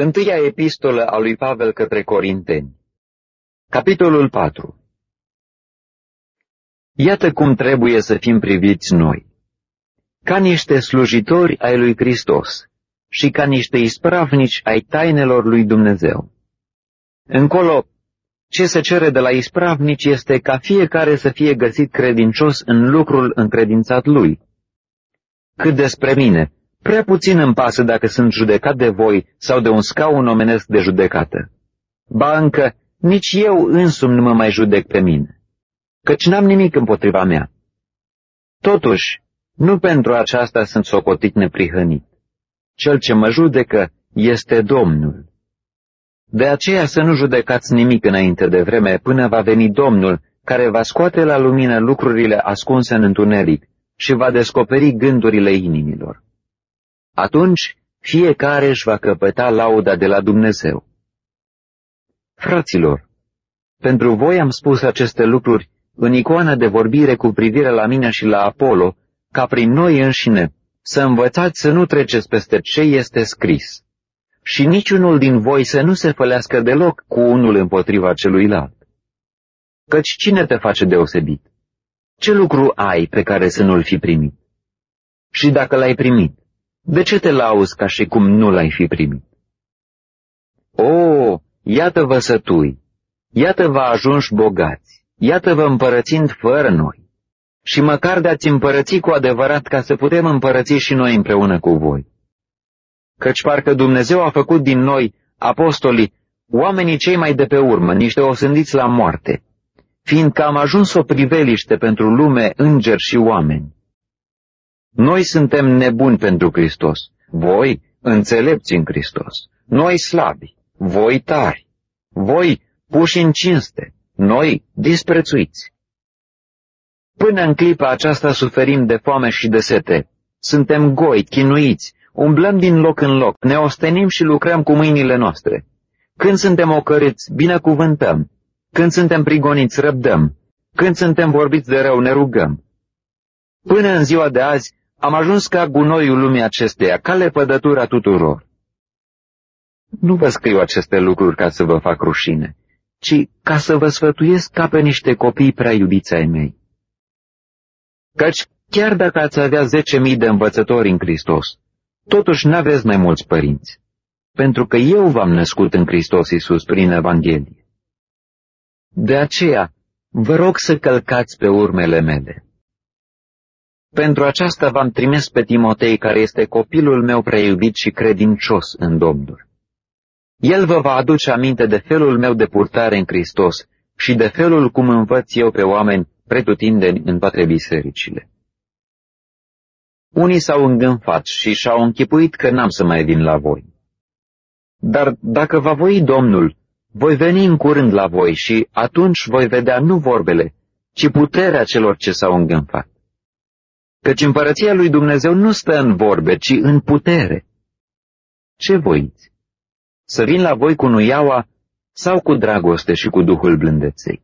Întâia epistolă a lui Pavel către Corinteni Capitolul 4 Iată cum trebuie să fim priviți noi. Ca niște slujitori ai lui Hristos și ca niște ispravnici ai tainelor lui Dumnezeu. Încolo, ce se cere de la ispravnici este ca fiecare să fie găsit credincios în lucrul încredințat lui. Cât despre mine, Prea puțin îmi pasă dacă sunt judecat de voi sau de un scaun omenesc de judecată. Ba încă, nici eu însumi nu mă mai judec pe mine, căci n-am nimic împotriva mea. Totuși, nu pentru aceasta sunt socotit neprihănit. Cel ce mă judecă este Domnul. De aceea să nu judecați nimic înainte de vreme până va veni Domnul, care va scoate la lumină lucrurile ascunse în întuneric și va descoperi gândurile inimilor atunci fiecare își va căpăta lauda de la Dumnezeu. Fraților, pentru voi am spus aceste lucruri în icoana de vorbire cu privire la mine și la Apollo, ca prin noi înșine să învățați să nu treceți peste ce este scris, și niciunul din voi să nu se fălească deloc cu unul împotriva celuilalt. Căci cine te face deosebit? Ce lucru ai pe care să nu-l fi primit? Și dacă l-ai primit, de ce te lauzi ca și cum nu l-ai fi primit? O, iată-vă sătui, iată-vă ajunși bogați, iată-vă împărățind fără noi. Și măcar de-ați împărăți cu adevărat ca să putem împărăți și noi împreună cu voi. Căci parcă Dumnezeu a făcut din noi, apostolii, oamenii cei mai de pe urmă, niște osândiți la moarte, fiindcă am ajuns o priveliște pentru lume, îngeri și oameni. Noi suntem nebuni pentru Hristos, voi înțelepți în Hristos, noi slabi, voi tari, voi puși în cinste, noi disprețuiți. Până în clipa aceasta suferim de foame și de sete, suntem goi, chinuiți, umblăm din loc în loc, ne ostenim și lucrăm cu mâinile noastre. Când suntem ocăriți, binecuvântăm, când suntem prigoniți, răbdăm, când suntem vorbiți de rău, ne rugăm. Până în ziua de azi, am ajuns ca gunoiul lumii acesteia, ca lepădătura tuturor. Nu vă scriu aceste lucruri ca să vă fac rușine, ci ca să vă sfătuiesc ca pe niște copii prea iubiți ai mei. Căci chiar dacă ați avea zece mii de învățători în Hristos, totuși n-aveți mai mulți părinți, pentru că eu v-am născut în Hristos Iisus prin Evanghelie. De aceea, vă rog să călcați pe urmele mele. Pentru aceasta v-am trimis pe Timotei, care este copilul meu prea iubit și credincios în Domnul. El vă va aduce aminte de felul meu de purtare în Hristos și de felul cum învăț eu pe oameni pretutindeni în toate bisericile. Unii s-au îngânfat și și-au închipuit că n-am să mai vin la voi. Dar dacă va voi Domnul, voi veni în curând la voi și atunci voi vedea nu vorbele, ci puterea celor ce s-au îngânfat căci împărăția lui Dumnezeu nu stă în vorbe, ci în putere. Ce voiți? Să vin la voi cu nuiaua sau cu dragoste și cu Duhul blândeței?